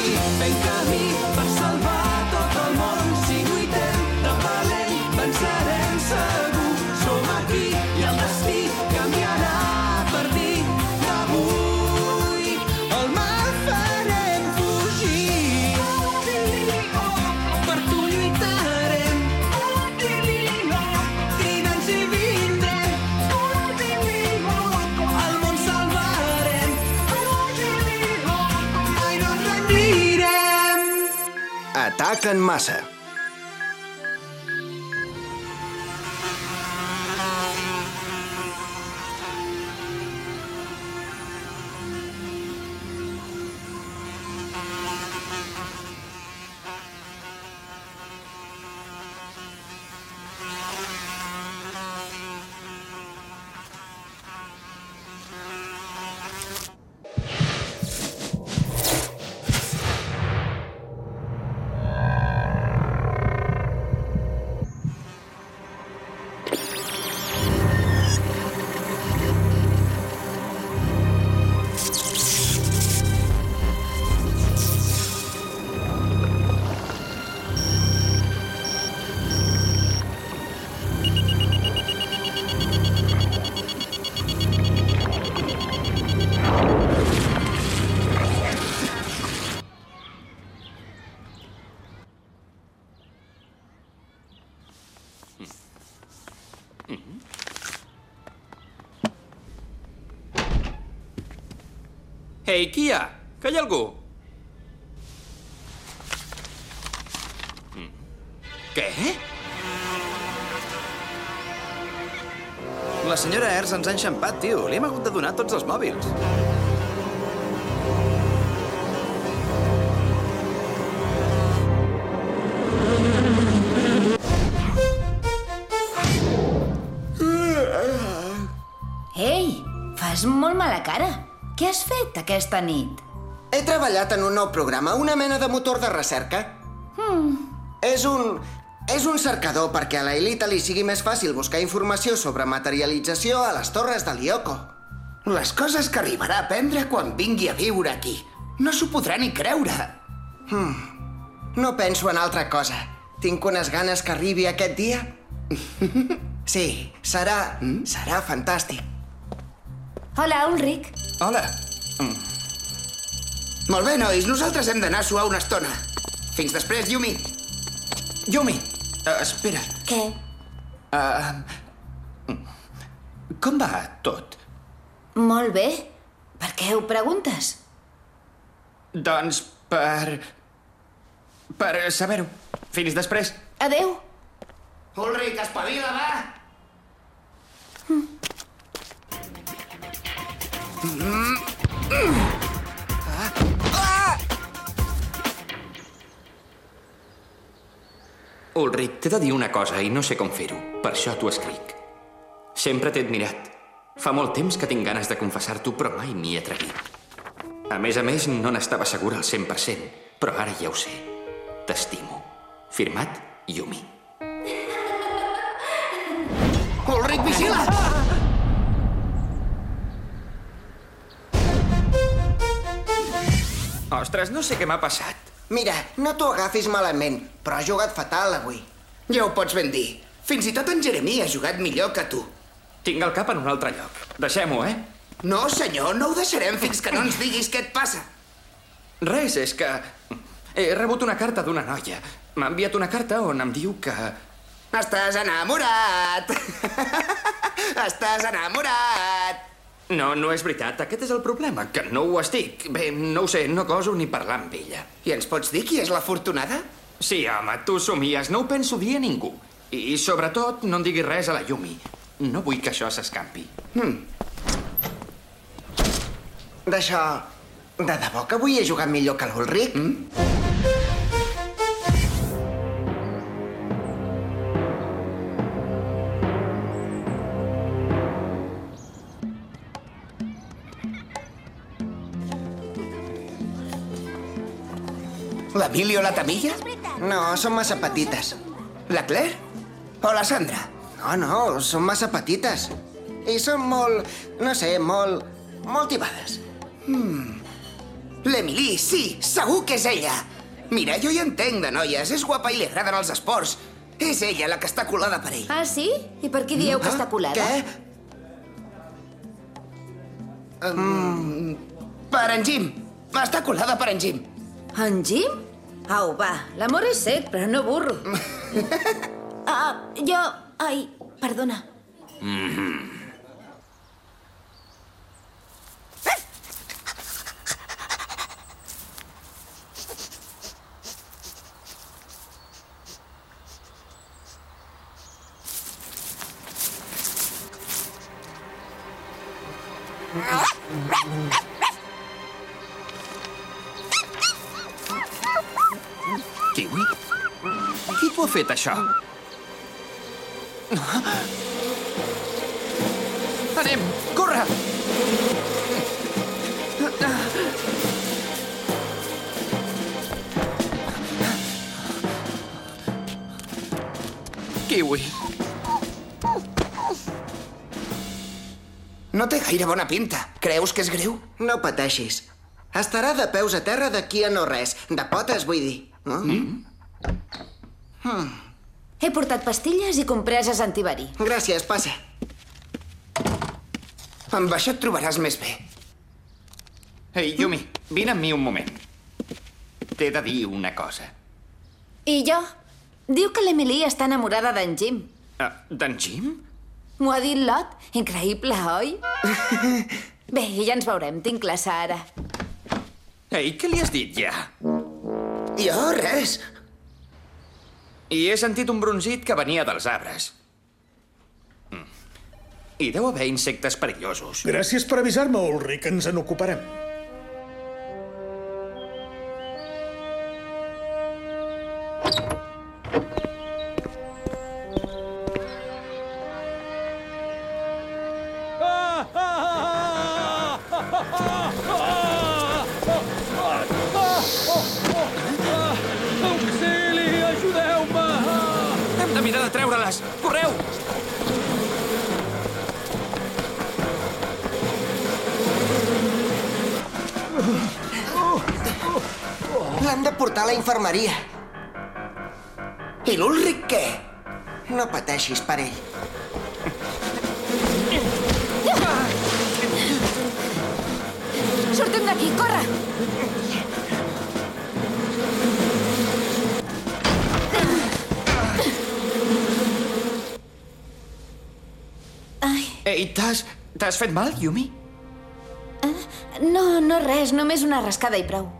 aquí fent camí Ataquen massa. Ei, qui hi ha? Que hi ha algú? Mm. Què? La senyora Ers ens ha enxampat, tio. Li hem hagut de donar tots els mòbils. Ei, fas molt mala cara. Què has fet aquesta nit? He treballat en un nou programa, una mena de motor de recerca. Hmm. És un... És un cercador perquè a la Elita li sigui més fàcil buscar informació sobre materialització a les torres de Lyoko. Les coses que arribarà a aprendre quan vingui a viure aquí. No s'ho podrà ni creure. No penso en altra cosa. Tinc unes ganes que arribi aquest dia. Sí, serà... serà fantàstic. Hola, Ulrich. Hola. Molt bé, nois, nosaltres hem d'anar a suar una estona. Fins després, Yumi. Yumi, uh, espera. Què? Uh, com va tot? Molt bé. Per què ho preguntes? Doncs per... per saber-ho. Fins després. Adeu. Ulrich, espavila, va! Ulrich, t'he de dir una cosa i no sé com fer-ho. Per això t'ho escric. Sempre t'he admirat. Fa molt temps que tinc ganes de confessar-t'ho, però mai m'hi he atrevit. A més a més, no n'estava segura al 100%, però ara ja ho sé. T'estimo. Firmat, Yumi. Ulrich, vigila! Ostres, no sé què m'ha passat. Mira, no t'ho agafis malament, però has jugat fatal avui. Ja ho pots ben dir. Fins i tot en Jeremy ha jugat millor que tu. Tinc el cap en un altre lloc. Deixem-ho, eh? No, senyor, no ho deixarem fins que no ens diguis què et passa. Res, és que... He rebut una carta d'una noia. M'ha enviat una carta on em diu que... Estàs enamorat! Estàs enamorat! No, no és veritat. Aquest és el problema, que no ho estic. Bé, no ho sé, no goso ni parlar amb ella. I ens pots dir qui és l'afortunada? Sí, home, tu somies. No ho penso dir a ningú. I, sobretot, no en diguis res a la Yumi. No vull que això s'escampi. D'això... De debò que avui he jugat millor que l'Ulric? Mm? L'Emili o la Tamilla? No, són massa petites. La Claire? O la Sandra? No, no, són massa petites. I són molt... no sé, molt... molt tibades. L'Emily, sí, segur que és ella. Mira, jo hi entenc de noies, és guapa i li agraden els esports. És ella la que està colada per ell. Ah, sí? I per què dieu que està colada? Què? Um, per en Jim. Està colada per en Jim. En Jim? Au, va, l'amor és sec, però no burro. ah, jo... Ai, perdona. Kiwi? Fet, això? Anem, corre! Kiwi, No té gaire bona pinta. Creus que és greu? No pateixis. Estarà de peus a terra d'aquí a no res. De potes, vull dir. No? He portat pastilles i compreses antiverí. Gràcies, passa. Amb això et trobaràs més bé. Ei, Yumi, vine amb mi un moment. T'he de dir una cosa. I jo? Diu que l'Emily està enamorada d'en Jim. Uh, D'en Jim? M'ho ha dit Lot. Increïble, oi? Bé, ja ens veurem. Tinc classe ara. Ei, què li has dit ja? Jo, res. I he sentit un bronzit que venia dels arbres. Mm. I deu haver insectes perillosos. Gràcies per avisar-me, Ulrich. Ens en ocuparem. Infermeria. I l'Ulric què? No pateixis per ell. Sortim d'aquí, corre! Ai, Ei, t'has... t'has fet mal, Yumi? no, no res, només una rascada i prou.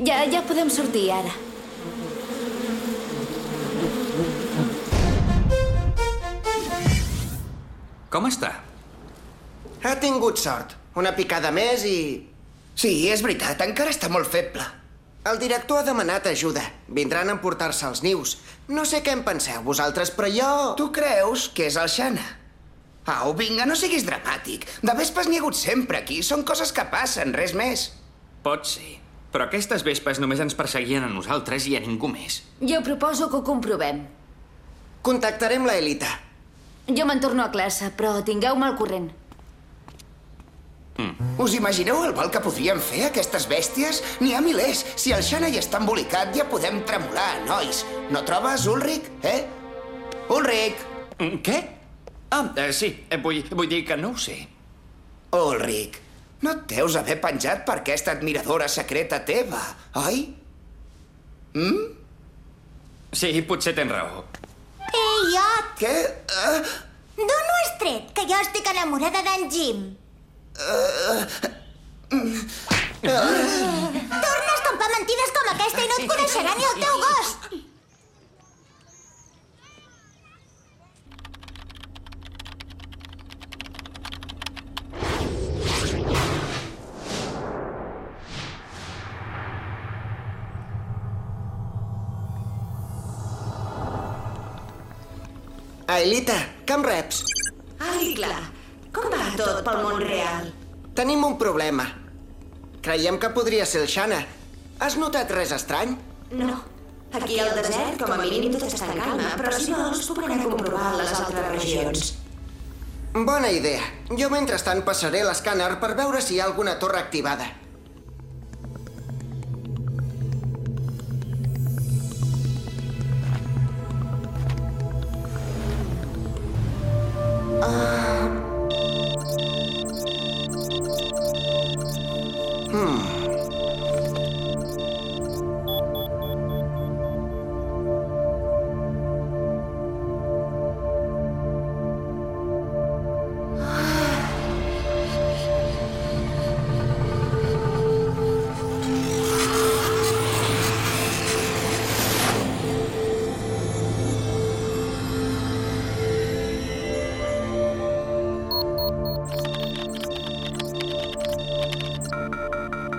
Ja, ja podem sortir ara. Com està? Ha tingut sort. Una picada més i... Sí, és veritat, encara està molt feble. El director ha demanat ajuda. Vindran a emportar-se els nius. No sé què en penseu vosaltres, però jo... Tu creus que és el Xana? Au, vinga, no siguis dramàtic. De vespes n'hi ha hagut sempre aquí. Són coses que passen, res més. Pot ser. Però aquestes vespes només ens perseguien a nosaltres i a ningú més. Jo proposo que ho comprovem. Contactarem la Elita. Jo me'n torno a classe, però tingueu-me al corrent. Us imagineu el mal que podrien fer aquestes bèsties? N'hi ha milers. Si el Xana hi està embolicat, ja podem tremolar, nois. No trobes, Ulric? Eh? Ulric! Mm, Què? Ah, eh, sí. Eh, vull, vull dir que no ho sé. Ulric, no et deus haver penjat per aquesta admiradora secreta teva, oi? Sí, potser tens raó. Ei, Ot, Què? Uh, d'on ho has tret, que jo estic enamorada d'en Jim? Torna a escampar mentides com aquesta i no et coneixerà ni el teu gos. A Elita, que em reps? Ai, clar. Com va tot pel món real? Tenim un problema. Creiem que podria ser el Xana. Has notat res estrany? No. Aquí al desert, com a mínim, tot està en calma, però si vols, puc anar a comprovar les altres regions. Bona idea. Jo mentrestant passaré l'escàner per veure si hi ha alguna torre activada.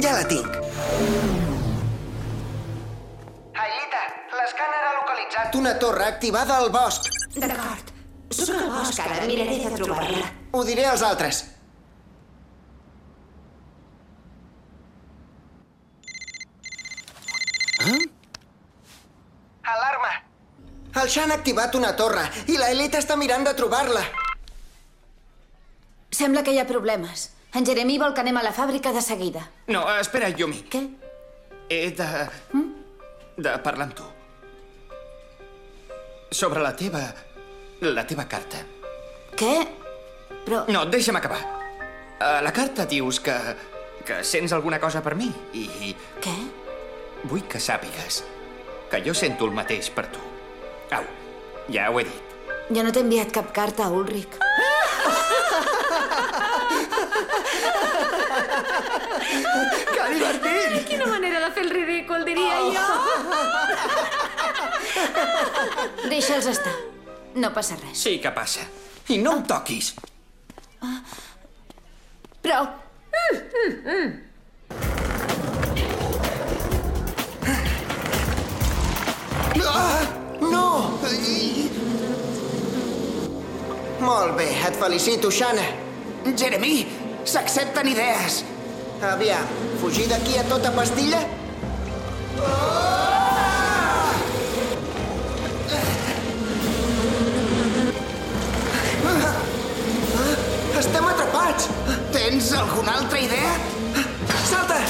Ja la tinc. Ailita, l'escàner ha localitzat una torre activada al bosc. D'acord. Soc al bosc ara, miraré de trobar-la. Ho diré als altres. Alarma! El Xan ha activat una torre i la Elita està mirant de trobar-la. Sembla que hi ha problemes. En Jeremy vol que anem a la fàbrica de seguida. No, espera, Yumi. Què? He de... de parlar amb tu. Sobre la teva... la teva carta. Què? Però... No, deixa'm acabar. A la carta dius que... que sents alguna cosa per mi i Què? vull que sàpigues que jo sento el mateix per tu. Au, ja ho he dit. Jo no t'he enviat cap carta, Ulrich. Que divertit! Quina manera de fer el ridícul, diria jo. Deixa'ls estar. No passa res. Sí que passa. I no em toquis. Prou. Ah, no! Ai. Molt bé, et felicito, Xana. Jeremy, s'accepten idees. Aviam, fugir d'aquí a tota pastilla? Estem atrapats! Tens alguna altra idea? Salta!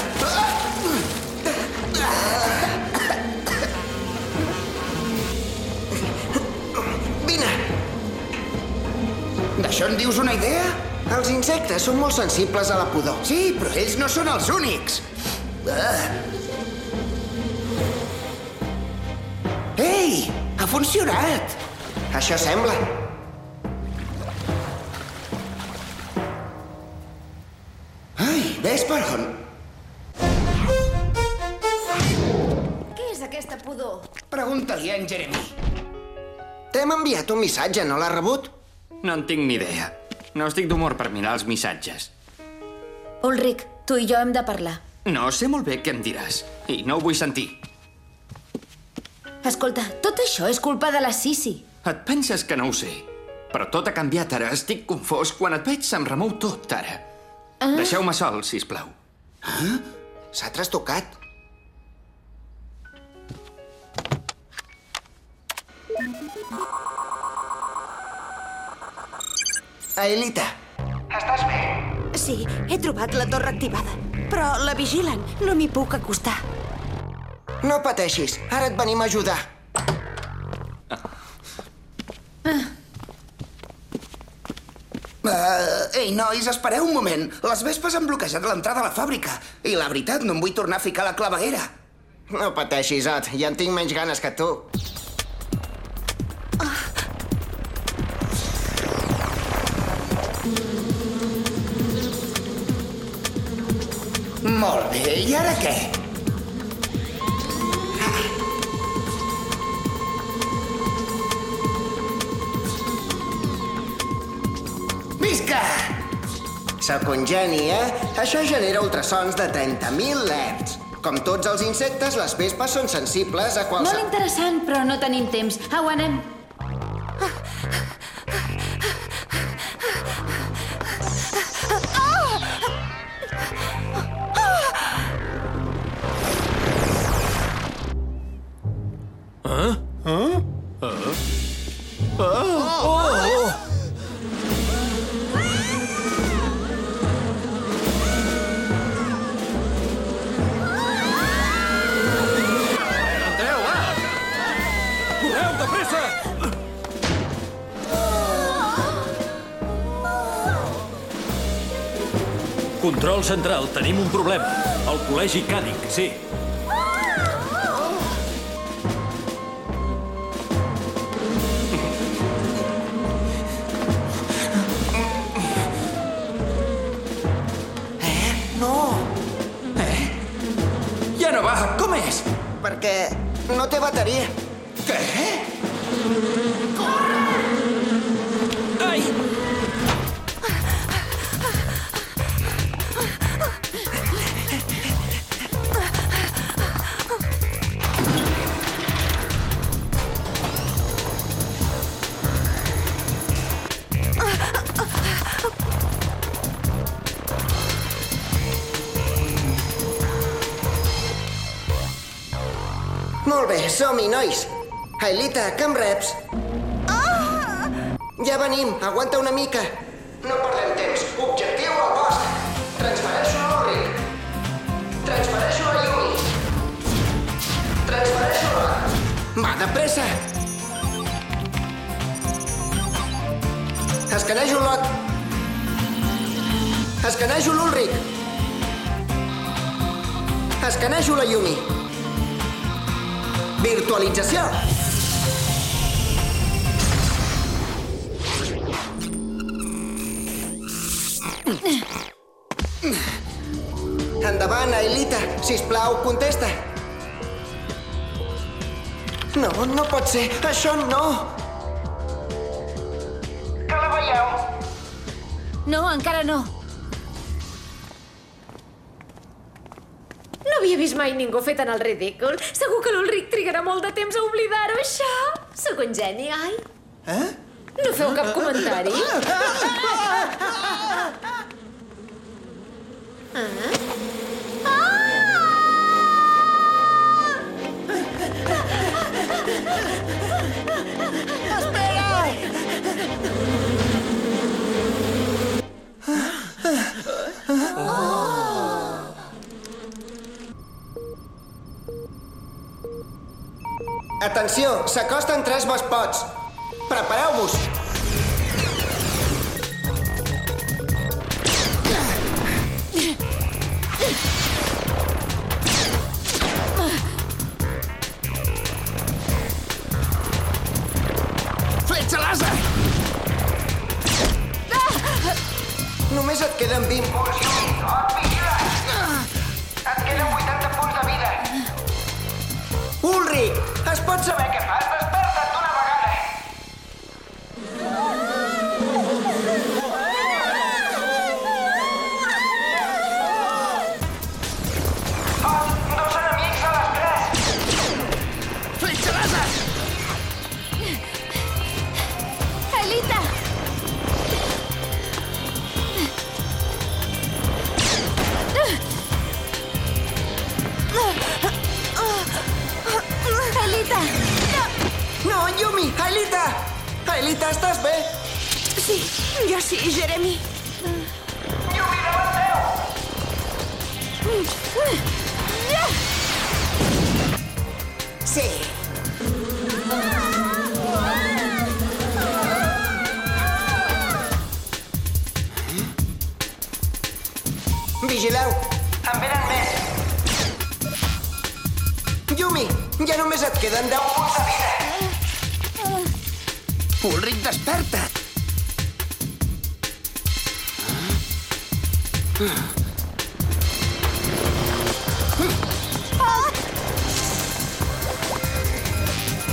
Vine! D'això en dius una idea? Els insectes són molt sensibles a la pudor. Sí, però ells no són els únics. Ah. Ei, ha funcionat. Això sembla. Ai, ves per on? Què és aquesta pudor? Pregunta-li a en Jeremy. T'hem enviat un missatge, no l'has rebut? No en tinc ni idea. No estic d'humor per mirar els missatges. Ulrich, tu i jo hem de parlar. No sé molt bé què em diràs. I no ho vull sentir. Escolta, tot això és culpa de la Sisi. Et penses que no ho sé. Però tot ha canviat ara. Estic confós. Quan et veig se'm remou tot, ara. Ah. Deixeu-me sol, si plau. S'ha trastocat. Aelita, estàs bé? Sí, he trobat la torre activada. Però la vigilen. No m'hi puc acostar. No pateixis, ara et venim a ajudar. Uh, ei, nois, espereu un moment. Les vespes han bloquejat l'entrada a la fàbrica. I la veritat, no em vull tornar a ficar la claveguera. No pateixis, Ot, ja en tinc menys ganes que tu. Molt bé, i ara què? Visca! Sóc un geni, eh? Això genera ultrasons de 30.000 hertz. Com tots els insectes, les vespes són sensibles a Molt qualsevol... interessant, però no tenim temps. Au, anem. Control central, tenim un problema. El col·legi Càdic, sí. No, Ja no va, com és? perquè no té bateria. Som-hi, nois. Ailita, que em reps? Ja venim, aguanta una mica. No perdem temps. Objectiu al bosc. Transfereixo a l'Ulric. Transfereixo a Yumi. Transfereixo a... Va, de pressa! Escanejo l'Ot. Escanejo l'Ulric. Escanejo la Yumi. Virtualització. Endavant, Aelita. Sisplau, contesta. No, no pot ser. Això no. Que la veieu? No, encara no. Havia vist mai ningú fet en el ridícul. Segur que l'Ulric trigarà molt de temps a oblidar-ho, això. Sóc un geni, ai? Eh? No feu cap comentari? Atenció, s'acosten tres vespots. Prepareu-vos. Fletxa l'asa! Només et queden 20 punts! Ulric, es pot saber què fas? Aelita, estàs bé? Sí, jo sí, Jeremy. Yumi, davant! Sí. Vigileu! En venen més! Yumi, ja només et queden 10 punts de vida. Ulric, desperta't!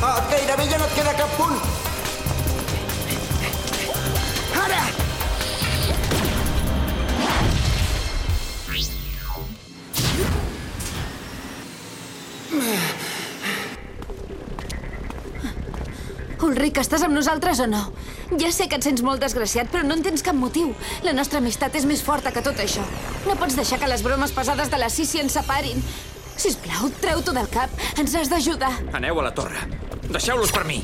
Oh, gairebé ja no et queda cap punt. Ulric, estàs amb nosaltres o no? Ja sé que et sents molt desgraciat, però no en tens cap motiu. La nostra amistat és més forta que tot això. No pots deixar que les bromes pesades de la Sissi ens separin. Sisplau, treu-t'ho del cap. Ens has d'ajudar. Aneu a la torre. Deixeu-los per mi.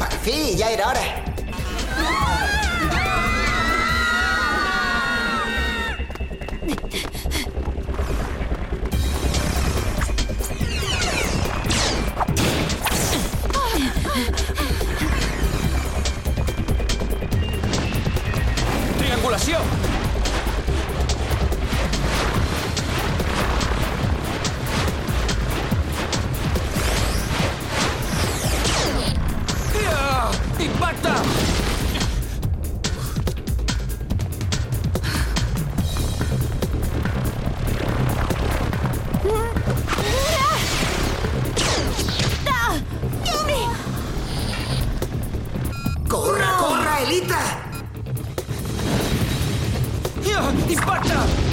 Per fi, ja era hora. ti spaccia!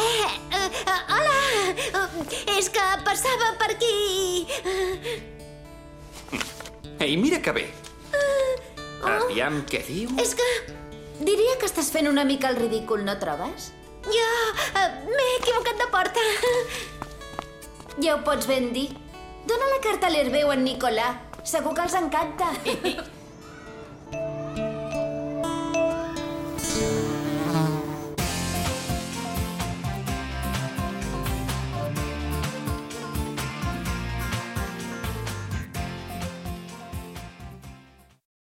Eh, eh, hola! És que passava per aquí. Ei, mira que bé. Uh, oh. Aviam què diu. És que... Diria que estàs fent una mica el ridícul, no trobes? Jo... Uh, M'he equivocat de porta. Ja ho pots ben dir. Dóna la carta a l'herbeu en Nicolà. Segur que els encanta.